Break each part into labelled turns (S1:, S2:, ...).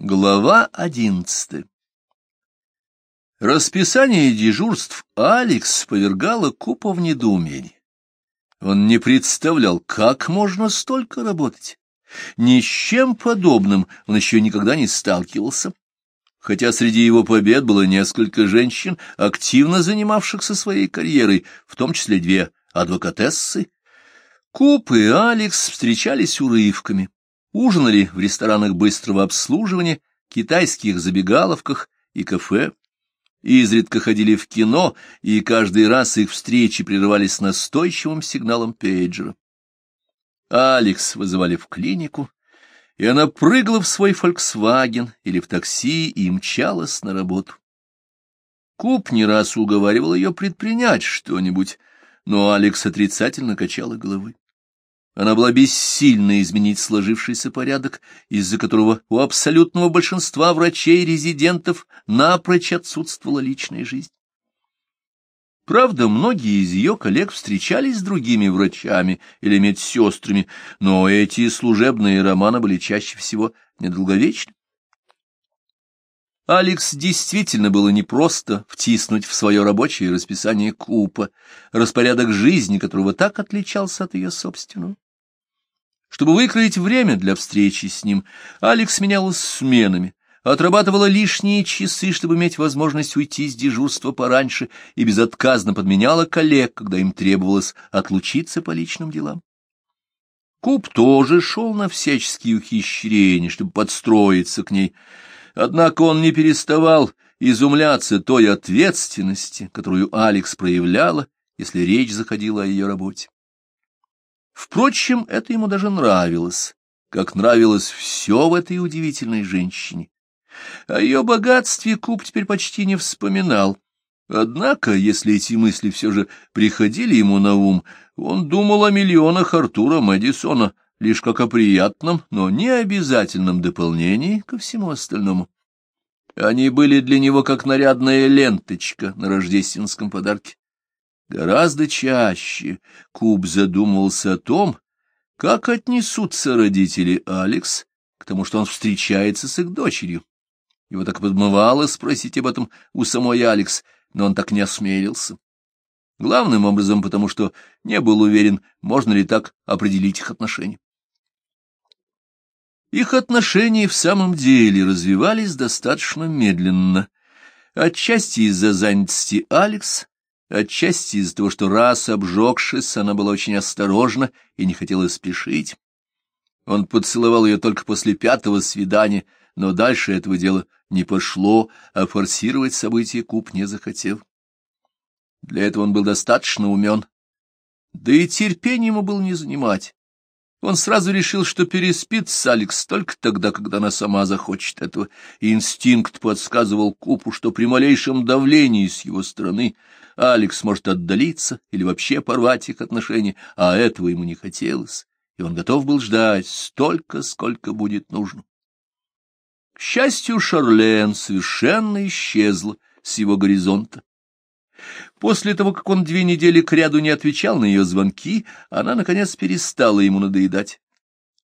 S1: Глава одиннадцатая Расписание дежурств Алекс повергало Купа в недоумение. Он не представлял, как можно столько работать. Ни с чем подобным он еще никогда не сталкивался. Хотя среди его побед было несколько женщин, активно занимавшихся своей карьерой, в том числе две адвокатессы, Куп и Алекс встречались урывками, ужинали в ресторанах быстрого обслуживания, китайских забегаловках и кафе, изредка ходили в кино, и каждый раз их встречи прерывались настойчивым сигналом пейджера. Алекс вызывали в клинику, и она прыгала в свой «Фольксваген» или в такси и мчалась на работу. Куб не раз уговаривал ее предпринять что-нибудь, но Алекс отрицательно качала головой. Она была бессильна изменить сложившийся порядок, из-за которого у абсолютного большинства врачей-резидентов напрочь отсутствовала личная жизнь. Правда, многие из ее коллег встречались с другими врачами или медсестрами, но эти служебные романы были чаще всего недолговечны. Алекс действительно было непросто втиснуть в свое рабочее расписание Купа, распорядок жизни которого так отличался от ее собственного. Чтобы выкроить время для встречи с ним, Алекс менялась сменами, отрабатывала лишние часы, чтобы иметь возможность уйти с дежурства пораньше, и безотказно подменяла коллег, когда им требовалось отлучиться по личным делам. Куб тоже шел на всяческие ухищрения, чтобы подстроиться к ней, однако он не переставал изумляться той ответственности, которую Алекс проявляла, если речь заходила о ее работе. Впрочем, это ему даже нравилось, как нравилось все в этой удивительной женщине. О ее богатстве Куб теперь почти не вспоминал. Однако, если эти мысли все же приходили ему на ум, он думал о миллионах Артура Мэдисона лишь как о приятном, но не обязательном дополнении ко всему остальному. Они были для него как нарядная ленточка на рождественском подарке. Гораздо чаще Куб задумывался о том, как отнесутся родители Алекс к тому, что он встречается с их дочерью. Его так подмывало спросить об этом у самой Алекс, но он так не осмелился. Главным образом потому, что не был уверен, можно ли так определить их отношения. Их отношения в самом деле развивались достаточно медленно. Отчасти из-за занятости Алекс, Отчасти из-за того, что раз обжегшись, она была очень осторожна и не хотела спешить. Он поцеловал ее только после пятого свидания, но дальше этого дела не пошло, а форсировать события Куб не захотел. Для этого он был достаточно умен. Да и терпение ему было не занимать. Он сразу решил, что переспит с Алекс только тогда, когда она сама захочет этого. инстинкт подсказывал Купу, что при малейшем давлении с его стороны Алекс может отдалиться или вообще порвать их отношения, а этого ему не хотелось, и он готов был ждать столько, сколько будет нужно. К счастью, Шарлен совершенно исчезла с его горизонта. После того, как он две недели кряду не отвечал на ее звонки, она, наконец, перестала ему надоедать.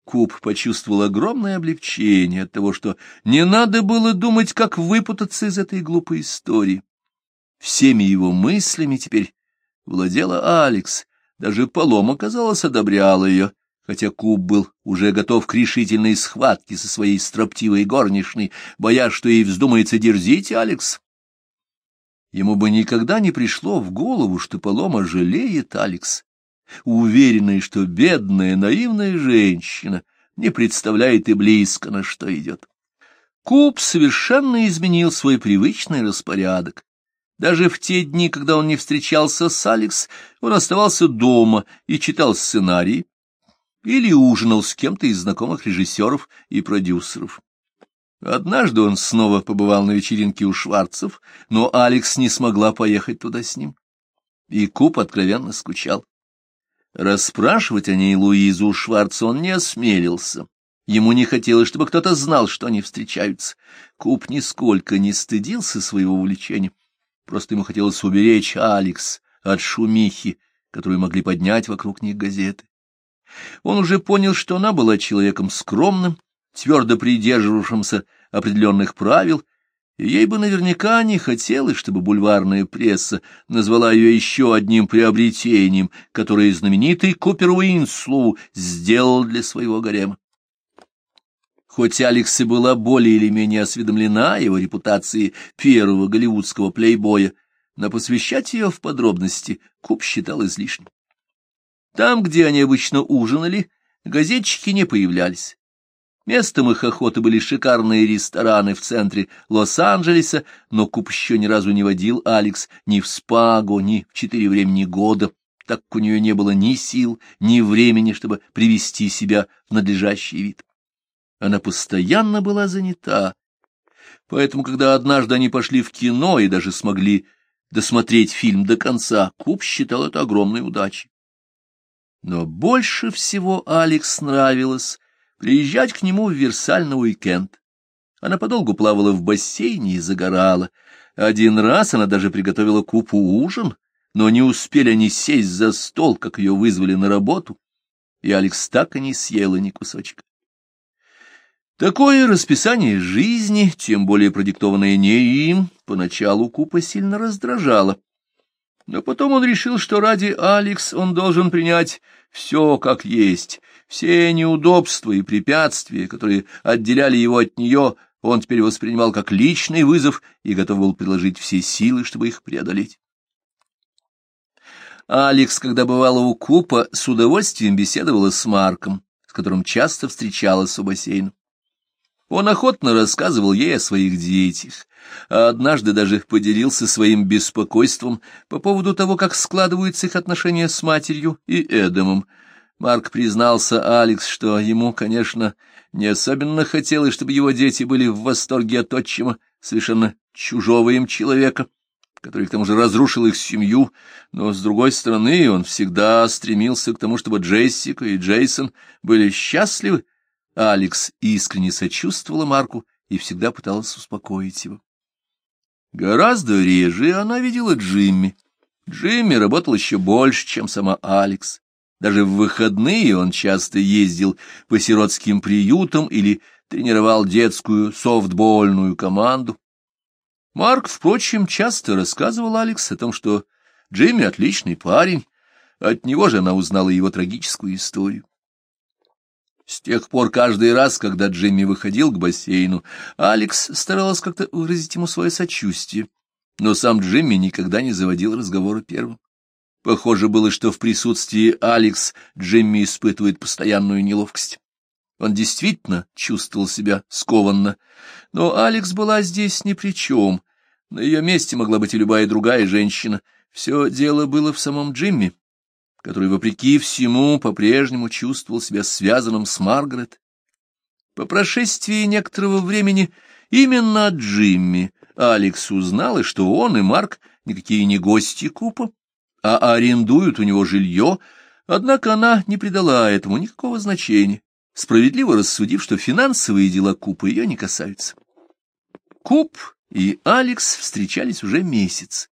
S1: Куб почувствовал огромное облегчение от того, что не надо было думать, как выпутаться из этой глупой истории. Всеми его мыслями теперь владела Алекс, даже Полома, казалось, одобряла ее, хотя Куб был уже готов к решительной схватке со своей строптивой горничной, боясь, что ей вздумается дерзить Алекс. Ему бы никогда не пришло в голову, что Полома жалеет Алекс, уверенный, что бедная наивная женщина не представляет и близко, на что идет. Куб совершенно изменил свой привычный распорядок. Даже в те дни, когда он не встречался с Алекс, он оставался дома и читал сценарии или ужинал с кем-то из знакомых режиссеров и продюсеров. Однажды он снова побывал на вечеринке у Шварцев, но Алекс не смогла поехать туда с ним. И Куб откровенно скучал. Расспрашивать о ней Луизу Шварца он не осмелился. Ему не хотелось, чтобы кто-то знал, что они встречаются. Куб нисколько не стыдился своего увлечения. Просто ему хотелось уберечь Алекс от шумихи, которую могли поднять вокруг них газеты. Он уже понял, что она была человеком скромным, твердо придерживавшимся определенных правил, и ей бы наверняка не хотелось, чтобы бульварная пресса назвала ее еще одним приобретением, которое знаменитый Купер Уинслоу сделал для своего гарема. Хоть Алекс и была более или менее осведомлена его репутации первого голливудского плейбоя, но посвящать ее в подробности Куп считал излишним. Там, где они обычно ужинали, газетчики не появлялись. Местом их охоты были шикарные рестораны в центре Лос-Анджелеса, но Куб еще ни разу не водил Алекс ни в Спаго, ни в четыре времени года, так как у нее не было ни сил, ни времени, чтобы привести себя в надлежащий вид. Она постоянно была занята. Поэтому, когда однажды они пошли в кино и даже смогли досмотреть фильм до конца, Куб считал это огромной удачей. Но больше всего Алекс нравилось приезжать к нему в Версаль на уикенд. Она подолгу плавала в бассейне и загорала. Один раз она даже приготовила Купу ужин, но не успели они сесть за стол, как ее вызвали на работу, и Алекс так и не съела ни кусочка. Такое расписание жизни, тем более продиктованное не им, поначалу Купа сильно раздражало. Но потом он решил, что ради Алекс он должен принять все как есть, все неудобства и препятствия, которые отделяли его от нее, он теперь воспринимал как личный вызов и готов был приложить все силы, чтобы их преодолеть. Алекс, когда бывала у Купа, с удовольствием беседовала с Марком, с которым часто встречалась у бассейна. Он охотно рассказывал ей о своих детях, а однажды даже поделился своим беспокойством по поводу того, как складываются их отношения с матерью и Эдемом. Марк признался Алекс, что ему, конечно, не особенно хотелось, чтобы его дети были в восторге от отчима, совершенно чужого им человека, который к тому же разрушил их семью, но, с другой стороны, он всегда стремился к тому, чтобы Джессика и Джейсон были счастливы, Алекс искренне сочувствовала Марку и всегда пыталась успокоить его. Гораздо реже она видела Джимми. Джимми работал еще больше, чем сама Алекс. Даже в выходные он часто ездил по сиротским приютам или тренировал детскую софтбольную команду. Марк, впрочем, часто рассказывал Алекс о том, что Джимми отличный парень, от него же она узнала его трагическую историю. С тех пор каждый раз, когда Джимми выходил к бассейну, Алекс старалась как-то выразить ему свое сочувствие, но сам Джимми никогда не заводил разговора первым. Похоже было, что в присутствии Алекс Джимми испытывает постоянную неловкость. Он действительно чувствовал себя скованно, но Алекс была здесь ни при чем. На ее месте могла быть и любая другая женщина. Все дело было в самом Джимми который, вопреки всему, по-прежнему чувствовал себя связанным с Маргарет. По прошествии некоторого времени именно от Джимми Алекс узнала, что он и Марк никакие не гости Купа, а арендуют у него жилье, однако она не придала этому никакого значения, справедливо рассудив, что финансовые дела Купа ее не касаются. Куп и Алекс встречались уже месяц.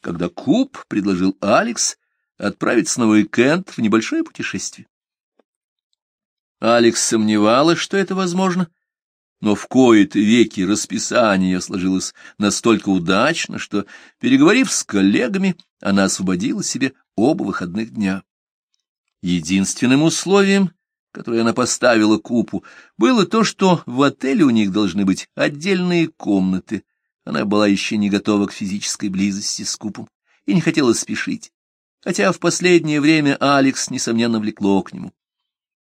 S1: Когда Куп предложил Алекс отправиться на уикенд в небольшое путешествие. Алекс сомневалась, что это возможно, но в кои-то веки расписание сложилось настолько удачно, что, переговорив с коллегами, она освободила себе оба выходных дня. Единственным условием, которое она поставила Купу, было то, что в отеле у них должны быть отдельные комнаты. Она была еще не готова к физической близости с Купом и не хотела спешить хотя в последнее время Алекс, несомненно, влекло к нему.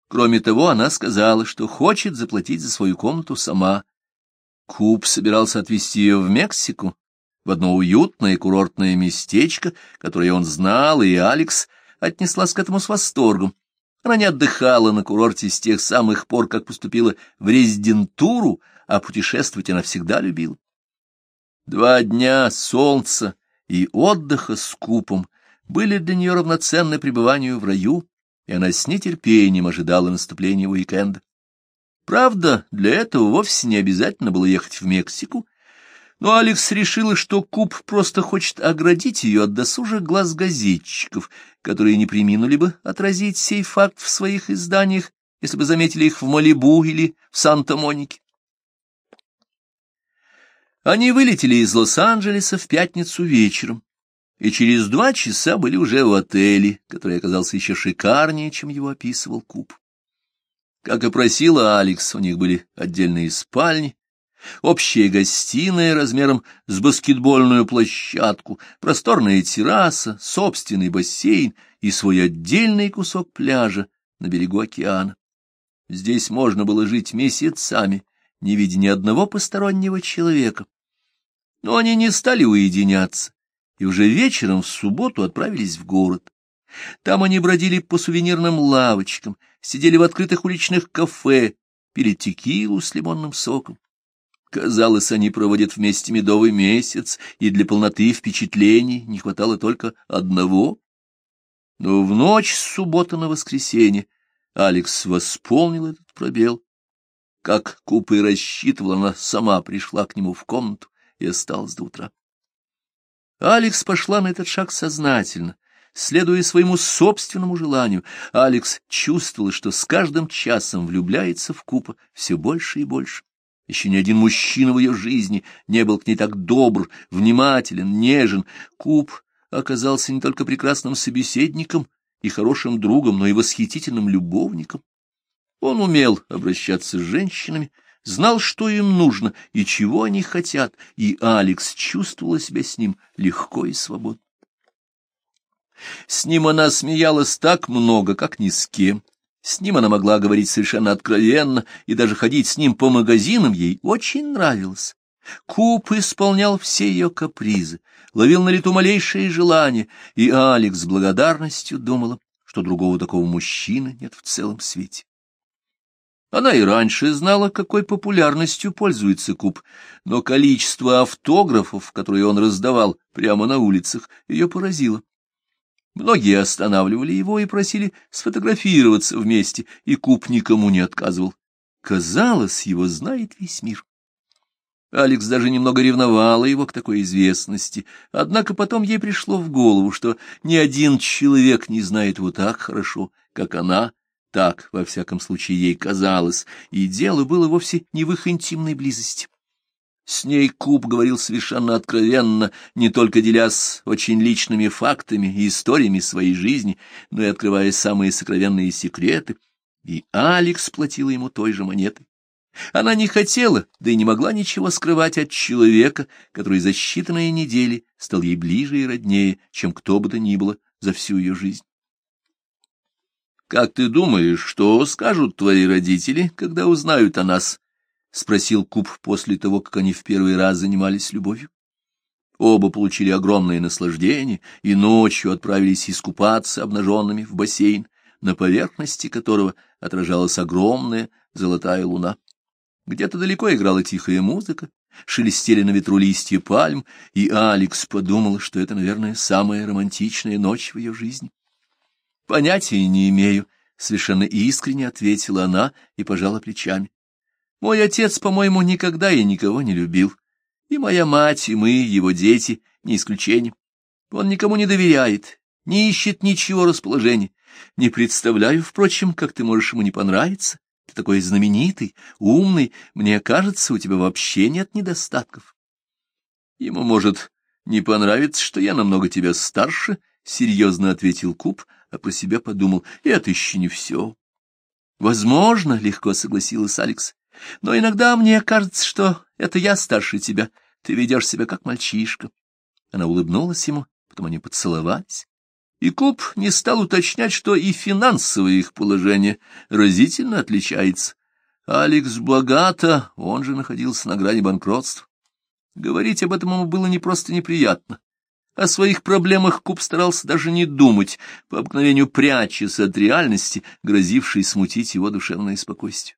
S1: Кроме того, она сказала, что хочет заплатить за свою комнату сама. Куб собирался отвезти ее в Мексику, в одно уютное курортное местечко, которое он знал, и Алекс отнеслась к этому с восторгом. Она не отдыхала на курорте с тех самых пор, как поступила в резидентуру, а путешествовать она всегда любила. Два дня солнца и отдыха с купом были для нее равноценны пребыванию в раю, и она с нетерпением ожидала наступления уикенда. Правда, для этого вовсе не обязательно было ехать в Мексику, но Алекс решила, что Куб просто хочет оградить ее от досужих глаз газетчиков, которые не приминули бы отразить сей факт в своих изданиях если бы заметили их в Малибу или в Санта-Монике. Они вылетели из Лос-Анджелеса в пятницу вечером, и через два часа были уже в отеле, который оказался еще шикарнее, чем его описывал Куб. Как и просила Алекс, у них были отдельные спальни, общая гостиная размером с баскетбольную площадку, просторная терраса, собственный бассейн и свой отдельный кусок пляжа на берегу океана. Здесь можно было жить месяцами, не видя ни одного постороннего человека. Но они не стали уединяться, и уже вечером в субботу отправились в город. Там они бродили по сувенирным лавочкам, сидели в открытых уличных кафе, пили текилу с лимонным соком. Казалось, они проводят вместе медовый месяц, и для полноты впечатлений не хватало только одного. Но в ночь с субботы на воскресенье Алекс восполнил этот пробел. Как Купа и рассчитывала, она сама пришла к нему в комнату и осталась до утра. Алекс пошла на этот шаг сознательно, следуя своему собственному желанию. Алекс чувствовала, что с каждым часом влюбляется в Купа все больше и больше. Еще ни один мужчина в ее жизни не был к ней так добр, внимателен, нежен. Куб оказался не только прекрасным собеседником и хорошим другом, но и восхитительным любовником. Он умел обращаться с женщинами, знал, что им нужно и чего они хотят, и Алекс чувствовала себя с ним легко и свободно. С ним она смеялась так много, как ни с кем. С ним она могла говорить совершенно откровенно, и даже ходить с ним по магазинам ей очень нравилось. Куб исполнял все ее капризы, ловил на лету малейшие желания, и Алекс с благодарностью думала, что другого такого мужчины нет в целом свете. Она и раньше знала, какой популярностью пользуется Куб, но количество автографов, которые он раздавал прямо на улицах, ее поразило. Многие останавливали его и просили сфотографироваться вместе, и Куб никому не отказывал. Казалось, его знает весь мир. Алекс даже немного ревновала его к такой известности, однако потом ей пришло в голову, что ни один человек не знает его так хорошо, как она, так, во всяком случае, ей казалось, и дело было вовсе не в их интимной близости. С ней Куб говорил совершенно откровенно, не только делясь очень личными фактами и историями своей жизни, но и открывая самые сокровенные секреты, и Алекс платила ему той же монетой. Она не хотела, да и не могла ничего скрывать от человека, который за считанные недели стал ей ближе и роднее, чем кто бы то ни было за всю ее жизнь. «Как ты думаешь, что скажут твои родители, когда узнают о нас?» — спросил Куб после того, как они в первый раз занимались любовью. Оба получили огромное наслаждение и ночью отправились искупаться обнаженными в бассейн, на поверхности которого отражалась огромная золотая луна. Где-то далеко играла тихая музыка, шелестели на ветру листья пальм, и Алекс подумал, что это, наверное, самая романтичная ночь в ее жизни. «Понятия не имею», — совершенно искренне ответила она и пожала плечами. Мой отец, по-моему, никогда и никого не любил. И моя мать, и мы, его дети, не исключение. Он никому не доверяет, не ищет ничего расположения. Не представляю, впрочем, как ты можешь ему не понравиться. Ты такой знаменитый, умный, мне кажется, у тебя вообще нет недостатков. Ему, может, не понравится, что я намного тебя старше, — серьезно ответил Куб, а про себя подумал, — это еще не все. Возможно, — легко согласилась Алекс, но иногда мне кажется, что это я старше тебя. Ты ведешь себя как мальчишка. Она улыбнулась ему, потом они поцеловались. И Куб не стал уточнять, что и финансовое их положение разительно отличается. Алекс богато, он же находился на грани банкротства. Говорить об этом ему было не просто неприятно. О своих проблемах Куб старался даже не думать, по обыкновению прячась от реальности, грозившей смутить его душевное спокойствие.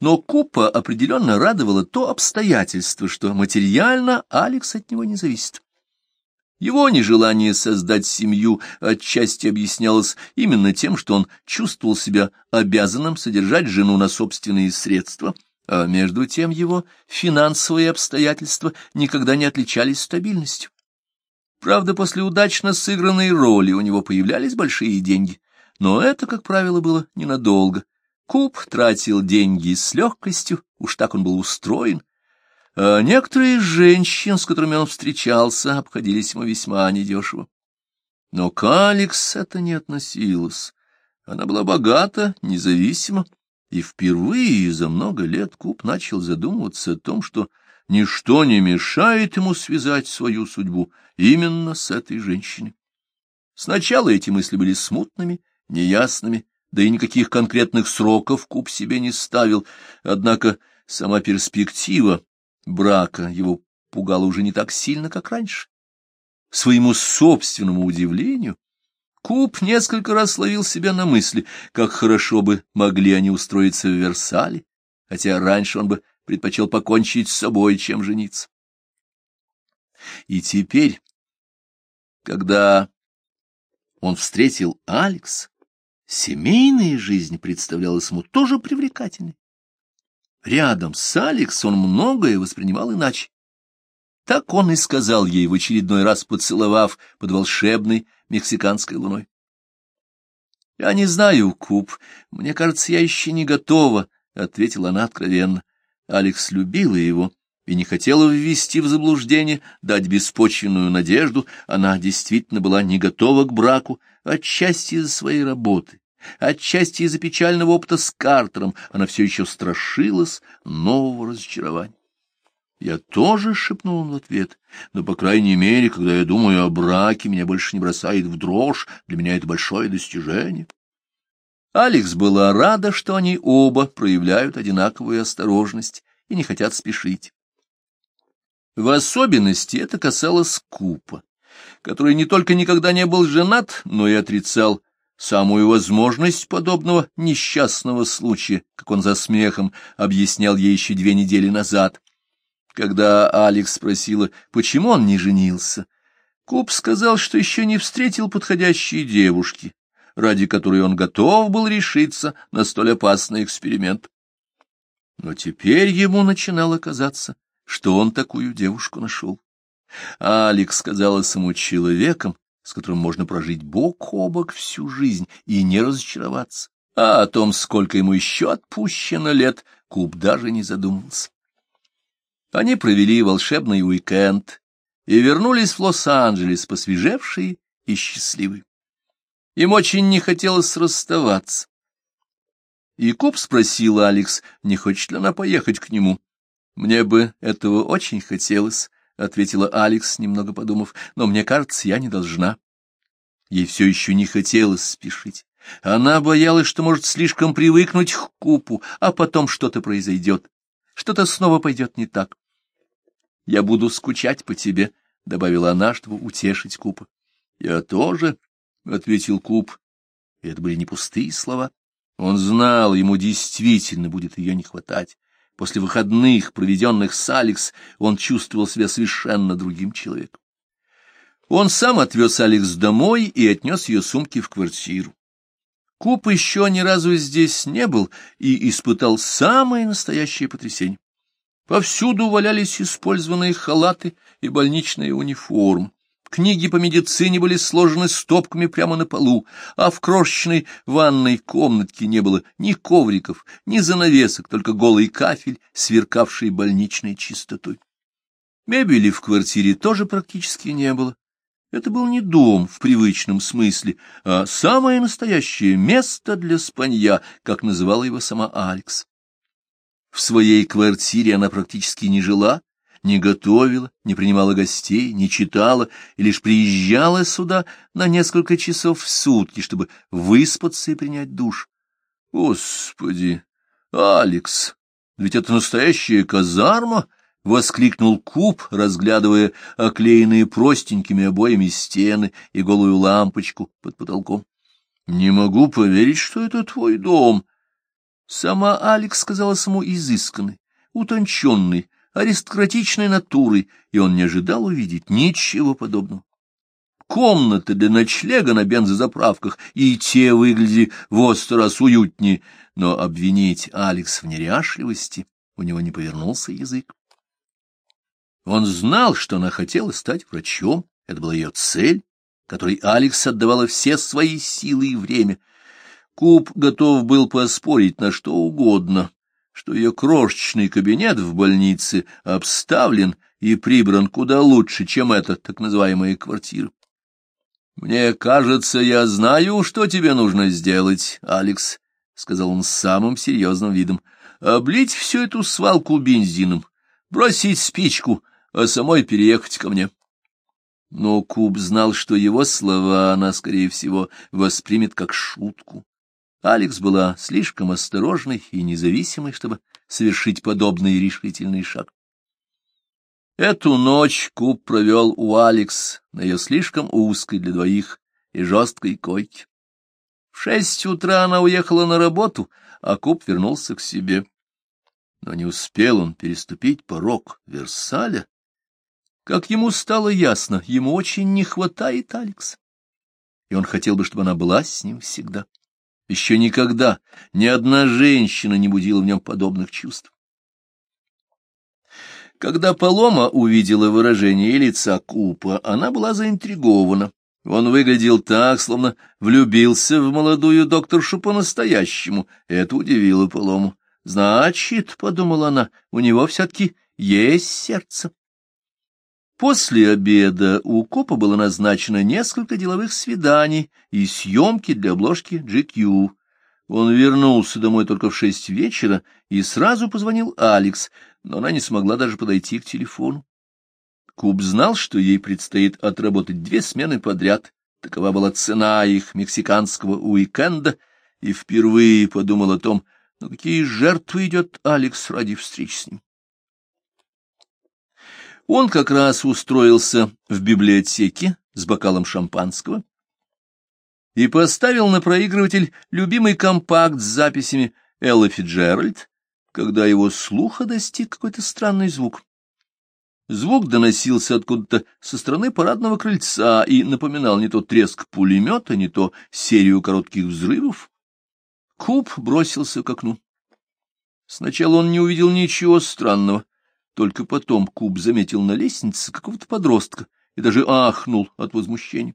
S1: Но Купа определенно радовало то обстоятельство, что материально Алекс от него не зависит. Его нежелание создать семью отчасти объяснялось именно тем, что он чувствовал себя обязанным содержать жену на собственные средства, а между тем его финансовые обстоятельства никогда не отличались стабильностью. Правда, после удачно сыгранной роли у него появлялись большие деньги, но это, как правило, было ненадолго. Куб тратил деньги с легкостью, уж так он был устроен, а некоторые женщин, с которыми он встречался, обходились ему весьма недешево. Но к Алекс это не относилось. Она была богата, независима, и впервые за много лет Куб начал задумываться о том, что ничто не мешает ему связать свою судьбу именно с этой женщиной. Сначала эти мысли были смутными, неясными, да и никаких конкретных сроков Куб себе не ставил, однако сама перспектива брака его пугала уже не так сильно, как раньше. Своему собственному удивлению Куб несколько раз ловил себя на мысли, как хорошо бы могли они устроиться в Версале, хотя раньше он бы предпочел покончить с собой, чем жениться. И теперь, когда он встретил Алекс, семейная жизнь представлялась ему тоже привлекательной. Рядом с Алекс он многое воспринимал иначе. Так он и сказал ей в очередной раз, поцеловав под волшебной мексиканской луной. — Я не знаю, Куб, мне кажется, я еще не готова, — ответила она откровенно. Алекс любила его и не хотела ввести в заблуждение, дать беспочвенную надежду. Она действительно была не готова к браку, отчасти из-за своей работы, отчасти из-за печального опыта с Картером. Она все еще страшилась нового разочарования. Я тоже шепнул в ответ, но, по крайней мере, когда я думаю о браке, меня больше не бросает в дрожь, для меня это большое достижение. Алекс была рада, что они оба проявляют одинаковую осторожность и не хотят спешить. В особенности это касалось Купа, который не только никогда не был женат, но и отрицал самую возможность подобного несчастного случая, как он за смехом объяснял ей еще две недели назад. Когда Алекс спросила, почему он не женился, Куб сказал, что еще не встретил подходящей девушки, ради которой он готов был решиться на столь опасный эксперимент. Но теперь ему начинало казаться, что он такую девушку нашел. Алекс казалась ему человеком, с которым можно прожить бок о бок всю жизнь и не разочароваться. А о том, сколько ему еще отпущено лет, Куб даже не задумывался. Они провели волшебный уикенд и вернулись в Лос-Анджелес, посвежевшие и счастливые. Им очень не хотелось расставаться. И Куб спросил Алекс, не хочет ли она поехать к нему. «Мне бы этого очень хотелось», — ответила Алекс, немного подумав, — «но мне кажется, я не должна». Ей все еще не хотелось спешить. Она боялась, что может слишком привыкнуть к Купу, а потом что-то произойдет, что-то снова пойдет не так. Я буду скучать по тебе, — добавила она, чтобы утешить Купа. — Я тоже, — ответил Куп. Это были не пустые слова. Он знал, ему действительно будет ее не хватать. После выходных, проведенных с Алекс, он чувствовал себя совершенно другим человеком. Он сам отвез Алекс домой и отнес ее сумки в квартиру. Куп еще ни разу здесь не был и испытал самое настоящее потрясение. Повсюду валялись использованные халаты и больничная униформа. Книги по медицине были сложены стопками прямо на полу, а в крошечной ванной комнатке не было ни ковриков, ни занавесок, только голый кафель, сверкавший больничной чистотой. Мебели в квартире тоже практически не было. Это был не дом в привычном смысле, а самое настоящее место для спанья, как называла его сама Алекс. В своей квартире она практически не жила, не готовила, не принимала гостей, не читала и лишь приезжала сюда на несколько часов в сутки, чтобы выспаться и принять душ. Господи, Алекс, ведь это настоящая казарма! — воскликнул Куб, разглядывая оклеенные простенькими обоями стены и голую лампочку под потолком. — Не могу поверить, что это твой дом. Сама Алекс казалась ему изысканной, утонченной, аристократичной натурой, и он не ожидал увидеть ничего подобного. Комнаты для ночлега на бензозаправках и те выглядели в раз уютнее, но обвинить Алекс в неряшливости у него не повернулся язык. Он знал, что она хотела стать врачом, это была ее цель, которой Алекс отдавала все свои силы и время — Куб готов был поспорить на что угодно, что ее крошечный кабинет в больнице обставлен и прибран куда лучше, чем эта так называемая квартира. «Мне кажется, я знаю, что тебе нужно сделать, Алекс», — сказал он с самым серьезным видом. «Облить всю эту свалку бензином, бросить спичку, а самой переехать ко мне». Но Куб знал, что его слова она, скорее всего, воспримет как шутку. Алекс была слишком осторожной и независимой, чтобы совершить подобный решительный шаг. Эту ночь Куб провел у Алекс на ее слишком узкой для двоих и жесткой койке. В шесть утра она уехала на работу, а Куб вернулся к себе. Но не успел он переступить порог Версаля, как ему стало ясно, ему очень не хватает Алекс, и он хотел бы, чтобы она была с ним всегда. Еще никогда ни одна женщина не будила в нем подобных чувств. Когда Палома увидела выражение лица Купа, она была заинтригована. Он выглядел так, словно влюбился в молодую докторшу по-настоящему. Это удивило Палому. «Значит, — подумала она, — у него все-таки есть сердце». После обеда у Копа было назначено несколько деловых свиданий и съемки для обложки GQ. Он вернулся домой только в шесть вечера и сразу позвонил Алекс, но она не смогла даже подойти к телефону. Куб знал, что ей предстоит отработать две смены подряд. Такова была цена их мексиканского уикенда, и впервые подумал о том, на какие жертвы идет Алекс ради встреч с ним. Он как раз устроился в библиотеке с бокалом шампанского, и поставил на проигрыватель любимый компакт с записями Элла Фиджеральд, когда его слуха достиг какой-то странный звук. Звук доносился откуда-то со стороны парадного крыльца и напоминал не то треск пулемета, не то серию коротких взрывов. Куб бросился к окну. Сначала он не увидел ничего странного, только потом Куб заметил на лестнице какого-то подростка и даже ахнул от возмущения.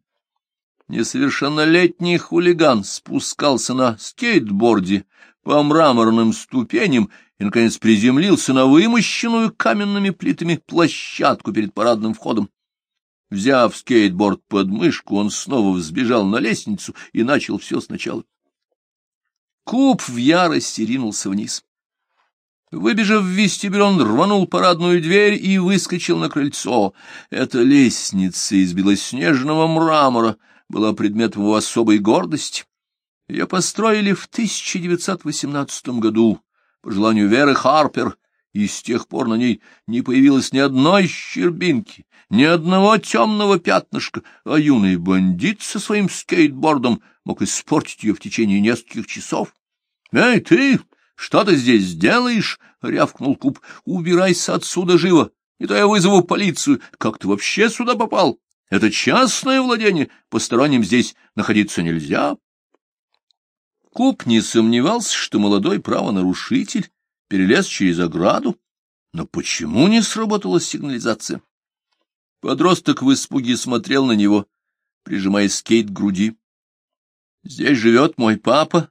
S1: Несовершеннолетний хулиган спускался на скейтборде по мраморным ступеням и, наконец, приземлился на вымощенную каменными плитами площадку перед парадным входом. Взяв скейтборд под мышку, он снова взбежал на лестницу и начал все сначала. Куб в ярости ринулся вниз. Выбежав в вестибюль, он рванул парадную дверь и выскочил на крыльцо. Эта лестница из белоснежного мрамора — была предметом его особой гордости. Ее построили в 1918 году по желанию Веры Харпер, и с тех пор на ней не появилось ни одной щербинки, ни одного темного пятнышка, а юный бандит со своим скейтбордом мог испортить ее в течение нескольких часов. — Эй, ты, что ты здесь делаешь? — рявкнул Куб. — Убирайся отсюда живо, не то я вызову полицию. Как ты вообще сюда попал? Это частное владение, посторонним здесь находиться нельзя. Куб не сомневался, что молодой правонарушитель перелез через ограду, но почему не сработала сигнализация? Подросток в испуге смотрел на него, прижимая скейт к груди. — Здесь живет мой папа, —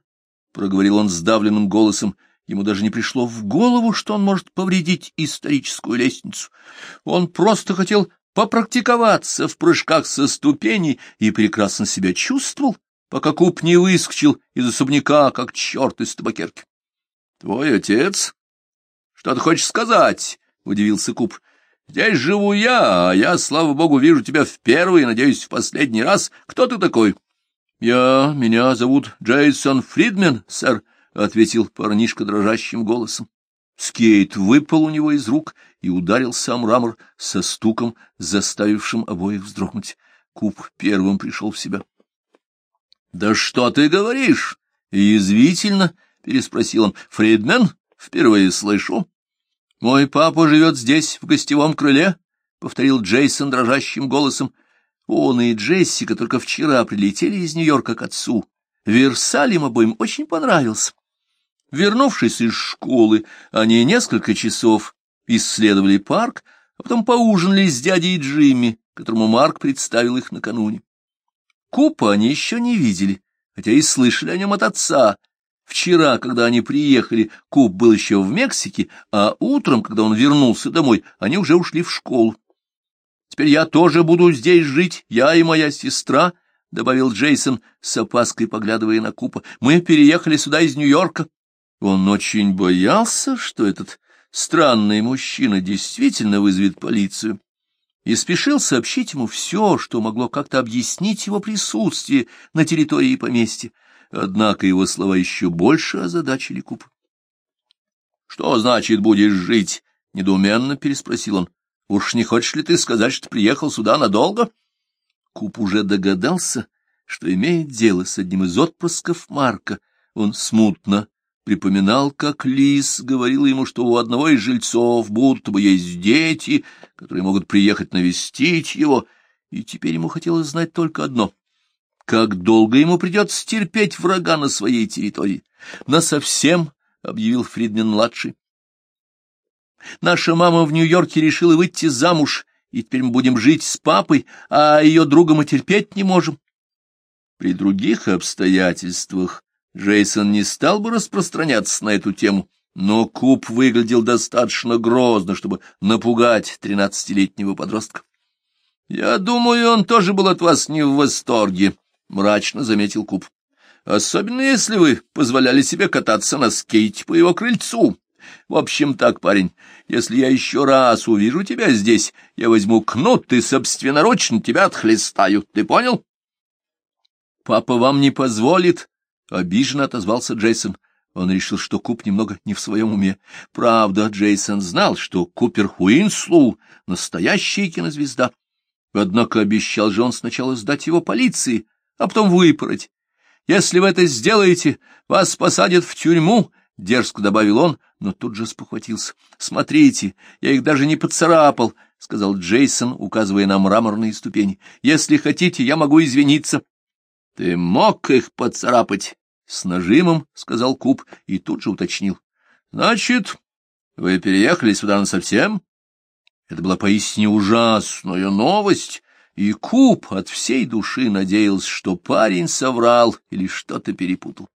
S1: проговорил он сдавленным голосом. Ему даже не пришло в голову, что он может повредить историческую лестницу. Он просто хотел попрактиковаться в прыжках со ступеней и прекрасно себя чувствовал, пока куб не выскочил из особняка, как черт из табакерки. — Твой отец? Что ты хочешь сказать? — удивился куб. — Здесь живу я, а я, слава богу, вижу тебя в первый и, надеюсь, в последний раз. Кто ты такой? — Я... Меня зовут Джейсон Фридмен, сэр, — ответил парнишка дрожащим голосом. Скейт выпал у него из рук и ударился о мрамор со стуком, заставившим обоих вздрогнуть. Куб первым пришел в себя. — Да что ты говоришь? — язвительно переспросил он. — Фридмен? Впервые слышу. — Мой папа живет здесь, в гостевом крыле, — повторил Джейсон дрожащим голосом. Он и Джессика только вчера прилетели из Нью-Йорка к отцу. Версаль им обоим очень понравился. Вернувшись из школы, они несколько часов исследовали парк, а потом поужинали с дядей Джимми, которому Марк представил их накануне. Купа они еще не видели, хотя и слышали о нем от отца. Вчера, когда они приехали, Куб был еще в Мексике, а утром, когда он вернулся домой, они уже ушли в школу. Теперь я тоже буду здесь жить, я и моя сестра, — добавил Джейсон, с опаской поглядывая на Купа. — Мы переехали сюда из Нью-Йорка. Он очень боялся, что этот странный мужчина действительно вызовет полицию, и спешил сообщить ему все, что могло как-то объяснить его присутствие на территории поместья. Однако его слова еще больше озадачили Купа. — Что значит будешь жить? — недоуменно переспросил он. Уж не хочешь ли ты сказать, что приехал сюда надолго? Куп уже догадался, что имеет дело с одним из отпрысков Марка. Он смутно припоминал, как Лис говорил ему, что у одного из жильцов будто бы есть дети, которые могут приехать навестить его, и теперь ему хотелось знать только одно — как долго ему придется терпеть врага на своей территории. — Насовсем, — объявил Фридмен-младший. Наша мама в Нью-Йорке решила выйти замуж, и теперь мы будем жить с папой, а ее друга мы терпеть не можем. При других обстоятельствах Джейсон не стал бы распространяться на эту тему, но Куб выглядел достаточно грозно, чтобы напугать тринадцатилетнего подростка. — Я думаю, он тоже был от вас не в восторге, — мрачно заметил Куб. — Особенно если вы позволяли себе кататься на скейте по его крыльцу. В общем так, парень, если я еще раз увижу тебя здесь, я возьму кнут и собственноручно тебя отхлестаю. Ты понял? — Папа вам не позволит, — обиженно отозвался Джейсон. Он решил, что Куп немного не в своем уме. Правда, Джейсон знал, что Купер Хуинслу — настоящая кинозвезда. Однако обещал же он сначала сдать его полиции, а потом выпороть. Если вы это сделаете, вас посадят в тюрьму, — дерзко добавил он, но тут же спохватился. — Смотрите, я их даже не поцарапал, — сказал Джейсон, указывая на мраморные ступени. — Если хотите, я могу извиниться. — Ты мог их поцарапать? — с нажимом сказал Куб и тут же уточнил. — Значит, вы переехали сюда насовсем? Это была поистине ужасная новость, и Куб от всей души надеялся, что парень соврал или что-то перепутал. —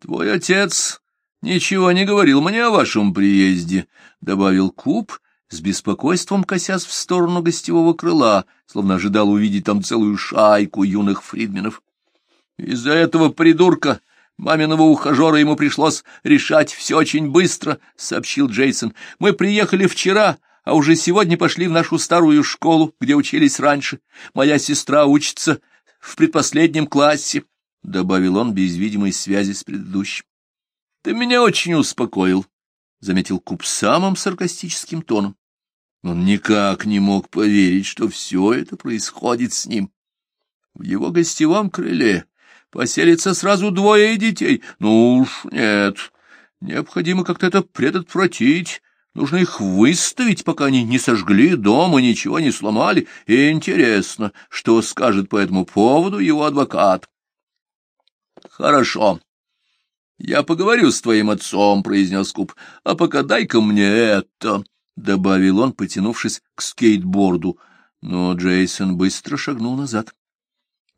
S1: Твой отец ничего не говорил мне о вашем приезде, — добавил Куб, с беспокойством косясь в сторону гостевого крыла, словно ожидал увидеть там целую шайку юных фридменов. Из-за этого придурка, маминого ухажера, ему пришлось решать все очень быстро, — сообщил Джейсон. Мы приехали вчера, а уже сегодня пошли в нашу старую школу, где учились раньше. Моя сестра учится в предпоследнем классе. — добавил он без видимой связи с предыдущим. — Ты меня очень успокоил, — заметил Куб самым саркастическим тоном. Он никак не мог поверить, что все это происходит с ним. В его гостевом крыле поселится сразу двое детей. Ну уж нет, необходимо как-то это предотвратить. Нужно их выставить, пока они не сожгли дом и ничего не сломали. И интересно, что скажет по этому поводу его адвокат. — Хорошо. — Я поговорю с твоим отцом, — произнес Куб. — А пока дай-ка мне это, — добавил он, потянувшись к скейтборду. Но Джейсон быстро шагнул назад.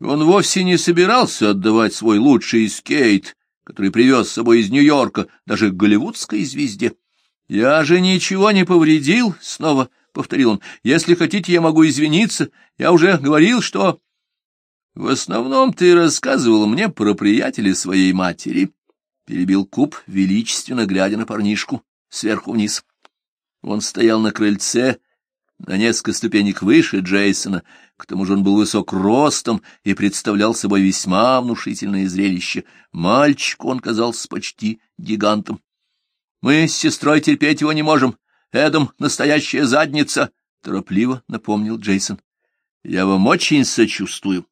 S1: Он вовсе не собирался отдавать свой лучший скейт, который привез с собой из Нью-Йорка, даже голливудской звезде. — Я же ничего не повредил, — снова повторил он. — Если хотите, я могу извиниться. Я уже говорил, что... — В основном ты рассказывал мне про приятеля своей матери, — перебил Куб, величественно глядя на парнишку сверху вниз. Он стоял на крыльце, на несколько ступенек выше Джейсона, к тому же он был высок ростом и представлял собой весьма внушительное зрелище. Мальчику он казался почти гигантом. — Мы с сестрой терпеть его не можем. Эдом — настоящая задница, — торопливо напомнил Джейсон. — Я вам очень сочувствую.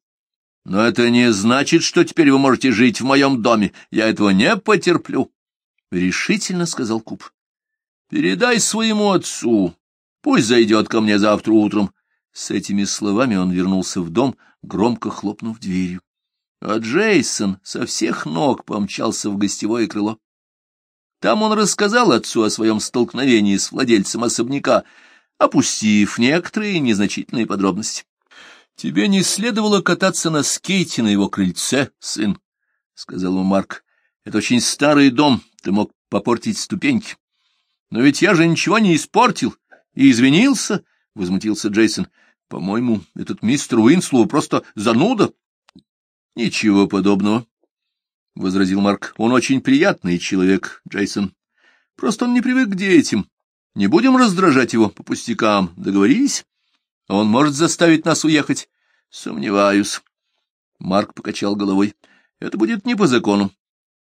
S1: Но это не значит, что теперь вы можете жить в моем доме. Я этого не потерплю, — решительно сказал Куб. — Передай своему отцу. Пусть зайдет ко мне завтра утром. С этими словами он вернулся в дом, громко хлопнув дверью. А Джейсон со всех ног помчался в гостевое крыло. Там он рассказал отцу о своем столкновении с владельцем особняка, опустив некоторые незначительные подробности. — Тебе не следовало кататься на скейте на его крыльце, сын, — сказал ему Марк. — Это очень старый дом, ты мог попортить ступеньки. — Но ведь я же ничего не испортил и извинился, — возмутился Джейсон. — По-моему, этот мистер Уинслоу просто зануда. — Ничего подобного, — возразил Марк. — Он очень приятный человек, Джейсон. Просто он не привык к детям. Не будем раздражать его по пустякам. Договорились? Он может заставить нас уехать. Сомневаюсь. Марк покачал головой. Это будет не по закону.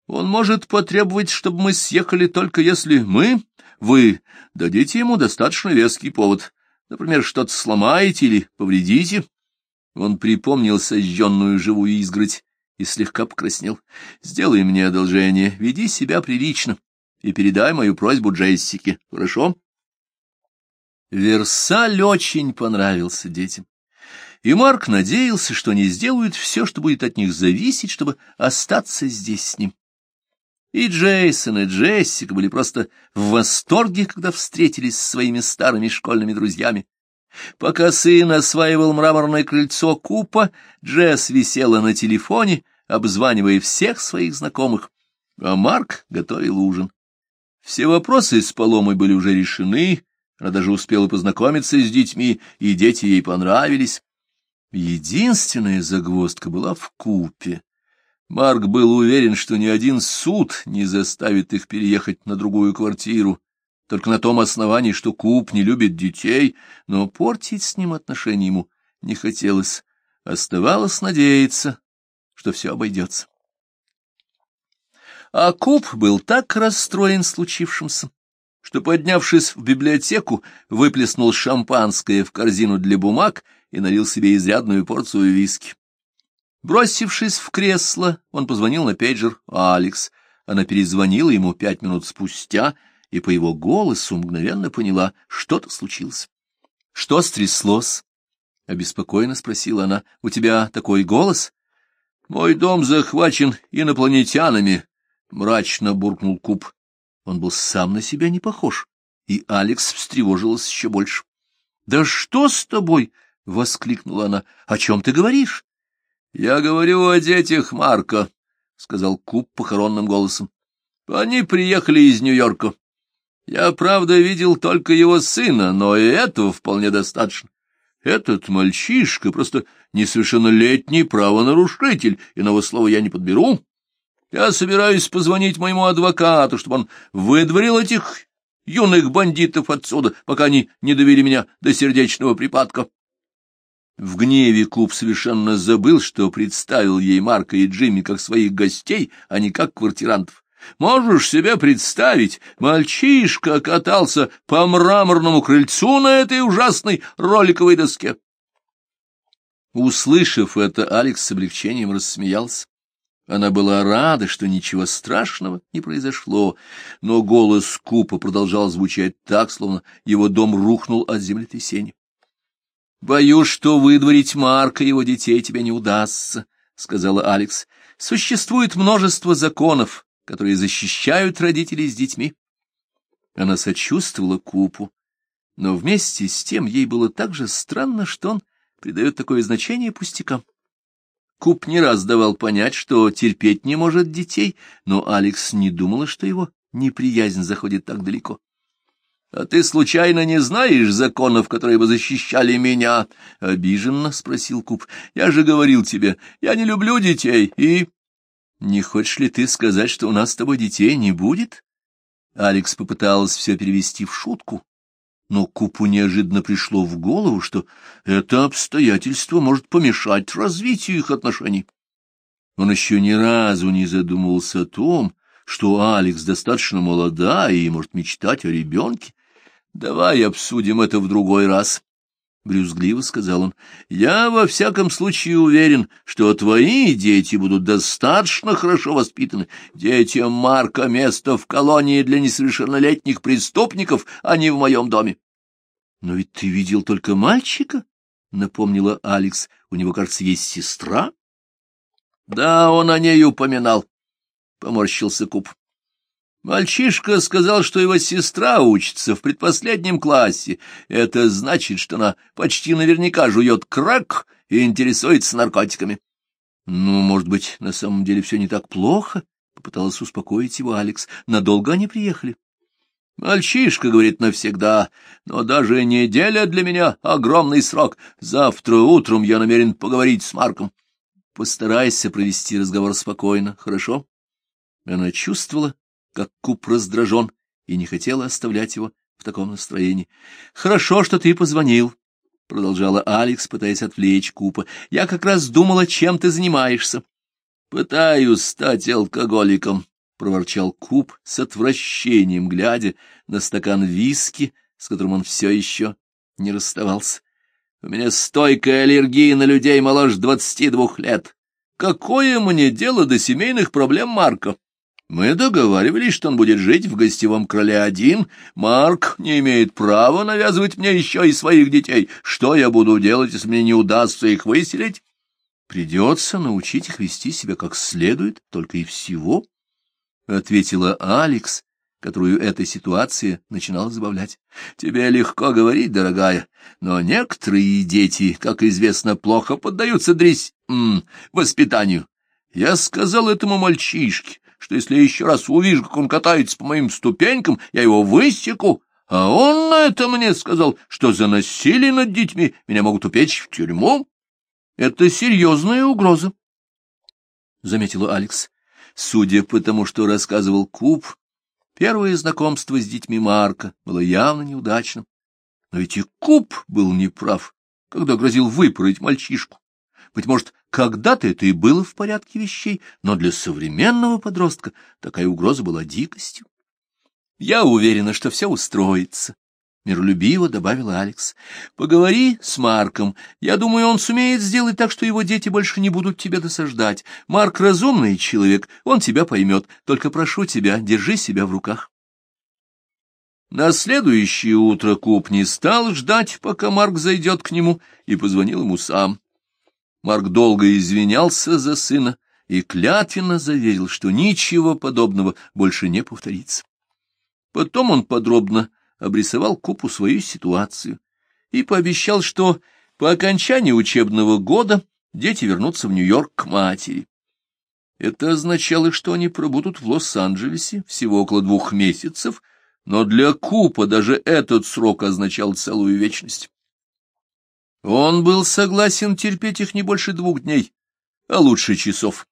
S1: Он может потребовать, чтобы мы съехали только если мы, вы, дадите ему достаточно веский повод. Например, что-то сломаете или повредите. Он припомнил сожженную живую изгородь и слегка покраснел. Сделай мне одолжение, веди себя прилично и передай мою просьбу Джессике, хорошо? Версаль очень понравился детям. И Марк надеялся, что они сделают все, что будет от них зависеть, чтобы остаться здесь с ним. И Джейсон, и Джессика были просто в восторге, когда встретились с своими старыми школьными друзьями. Пока сын осваивал мраморное крыльцо купа, Джесс висела на телефоне, обзванивая всех своих знакомых, а Марк готовил ужин. Все вопросы с Поломой были уже решены, она даже успела познакомиться с детьми, и дети ей понравились. Единственная загвоздка была в купе. Марк был уверен, что ни один суд не заставит их переехать на другую квартиру, только на том основании, что Куп не любит детей, но портить с ним отношения ему не хотелось. Оставалось надеяться, что все обойдется. А Куп был так расстроен случившимся, что, поднявшись в библиотеку, выплеснул шампанское в корзину для бумаг и налил себе изрядную порцию виски. Бросившись в кресло, он позвонил на пейджер Алекс. Она перезвонила ему пять минут спустя и по его голосу мгновенно поняла, что-то случилось. — Что стряслось? — обеспокоенно спросила она. — У тебя такой голос? — Мой дом захвачен инопланетянами, мрачно буркнул Куб. Он был сам на себя не похож, и Алекс встревожилась еще больше. — Да что с тобой? — воскликнула она. — О чем ты говоришь? — Я говорю о детях Марка, — сказал Куб похоронным голосом. — Они приехали из Нью-Йорка. Я, правда, видел только его сына, но и этого вполне достаточно. Этот мальчишка просто несовершеннолетний правонарушитель, иного слова я не подберу. Я собираюсь позвонить моему адвокату, чтобы он выдворил этих юных бандитов отсюда, пока они не довели меня до сердечного припадка. В гневе Куб совершенно забыл, что представил ей Марка и Джимми как своих гостей, а не как квартирантов. Можешь себе представить, мальчишка катался по мраморному крыльцу на этой ужасной роликовой доске. Услышав это, Алекс с облегчением рассмеялся. Она была рада, что ничего страшного не произошло, но голос Купа продолжал звучать так, словно его дом рухнул от землетрясения. — Боюсь, что выдворить Марка и его детей тебе не удастся, — сказала Алекс. — Существует множество законов, которые защищают родителей с детьми. Она сочувствовала Купу, но вместе с тем ей было так же странно, что он придает такое значение пустякам. Куб не раз давал понять, что терпеть не может детей, но Алекс не думала, что его неприязнь заходит так далеко. — А ты случайно не знаешь законов, которые бы защищали меня? — обиженно спросил Куб. — Я же говорил тебе, я не люблю детей, и... — Не хочешь ли ты сказать, что у нас с тобой детей не будет? Алекс попыталась все перевести в шутку, но Купу неожиданно пришло в голову, что это обстоятельство может помешать развитию их отношений. Он еще ни разу не задумывался о том, что Алекс достаточно молода и может мечтать о ребенке. Давай обсудим это в другой раз. — брюзгливо сказал он. — Я во всяком случае уверен, что твои дети будут достаточно хорошо воспитаны. Детям Марка место в колонии для несовершеннолетних преступников, а не в моем доме. Но ведь ты видел только мальчика, — напомнила Алекс. У него, кажется, есть сестра. — Да, он о ней упоминал, — поморщился Куб. Мальчишка сказал, что его сестра учится в предпоследнем классе. Это значит, что она почти наверняка жует крак и интересуется наркотиками. — Ну, может быть, на самом деле все не так плохо? — попыталась успокоить его Алекс. — Надолго они приехали? — Мальчишка, — говорит, — навсегда, но даже неделя для меня — огромный срок. Завтра утром я намерен поговорить с Марком. Постарайся провести разговор спокойно, хорошо? Она чувствовала, как Куб раздражен, и не хотела оставлять его в таком настроении. — Хорошо, что ты позвонил, — продолжала Алекс, пытаясь отвлечь Купа. — Я как раз думала, чем ты занимаешься. — Пытаюсь стать алкоголиком, — проворчал Куб с отвращением, глядя на стакан виски, с которым он все еще не расставался. — У меня стойкая аллергия на людей моложе двадцати двух лет. Какое мне дело до семейных проблем Марка? Мы договаривались, что он будет жить в гостевом кроле один. Марк не имеет права навязывать мне еще и своих детей. Что я буду делать, если мне не удастся их выселить? Придется научить их вести себя как следует, только и всего, — ответила Алекс, которую эта ситуация начинала забавлять. Тебе легко говорить, дорогая, но некоторые дети, как известно, плохо поддаются дресь... воспитанию. Я сказал этому мальчишке, что если я еще раз увижу, как он катается по моим ступенькам, я его высеку, а он на это мне сказал, что за насилие над детьми меня могут упечь в тюрьму. Это серьезная угроза, — заметила Алекс. Судя по тому, что рассказывал Куб, первое знакомство с детьми Марка было явно неудачным. Но ведь и Куб был неправ, когда грозил выпороть мальчишку. Быть может, когда-то это и было в порядке вещей, но для современного подростка такая угроза была дикостью. Я уверена, что все устроится, — миролюбиво добавила Алекс. — Поговори с Марком. Я думаю, он сумеет сделать так, что его дети больше не будут тебя досаждать. Марк разумный человек, он тебя поймет. Только прошу тебя, держи себя в руках. На следующее утро Куб не стал ждать, пока Марк зайдет к нему, и позвонил ему сам. Марк долго извинялся за сына и клятвенно заверил, что ничего подобного больше не повторится. Потом он подробно обрисовал Купу свою ситуацию и пообещал, что по окончании учебного года дети вернутся в Нью-Йорк к матери. Это означало, что они пробудут в Лос-Анджелесе всего около двух месяцев, но для Купа даже этот срок означал целую вечность. Он был согласен терпеть их не больше двух дней, а лучше часов.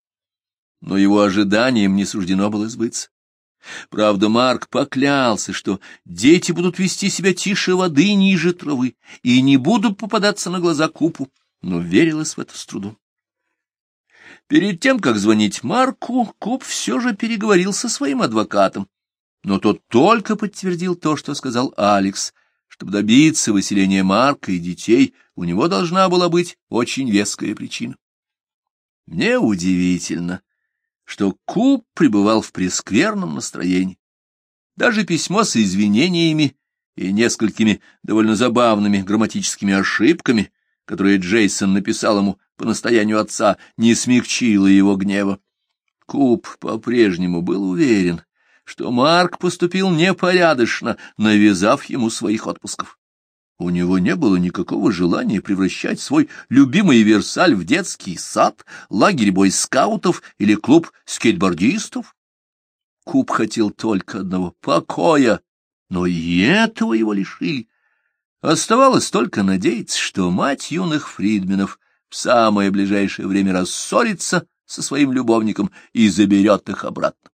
S1: Но его ожиданиям не суждено было сбыться. Правда, Марк поклялся, что дети будут вести себя тише воды ниже травы и не будут попадаться на глаза Купу, но верилось в это с трудом. Перед тем, как звонить Марку, Куп все же переговорил со своим адвокатом, но тот только подтвердил то, что сказал Алекс, чтобы добиться выселения Марка и детей, у него должна была быть очень веская причина. Мне удивительно, что Куб пребывал в прескверном настроении. Даже письмо с извинениями и несколькими довольно забавными грамматическими ошибками, которые Джейсон написал ему по настоянию отца, не смягчило его гнева. Куб по-прежнему был уверен, что Марк поступил непорядочно, навязав ему своих отпусков. У него не было никакого желания превращать свой любимый Версаль в детский сад, лагерь бойскаутов или клуб скейтбордистов. Куб хотел только одного — покоя, но и этого его лишили. Оставалось только надеяться, что мать юных фридменов в самое ближайшее время рассорится со своим любовником и заберет их обратно.